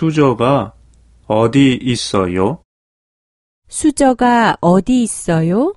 수저가 어디 있어요? 수저가 어디 있어요?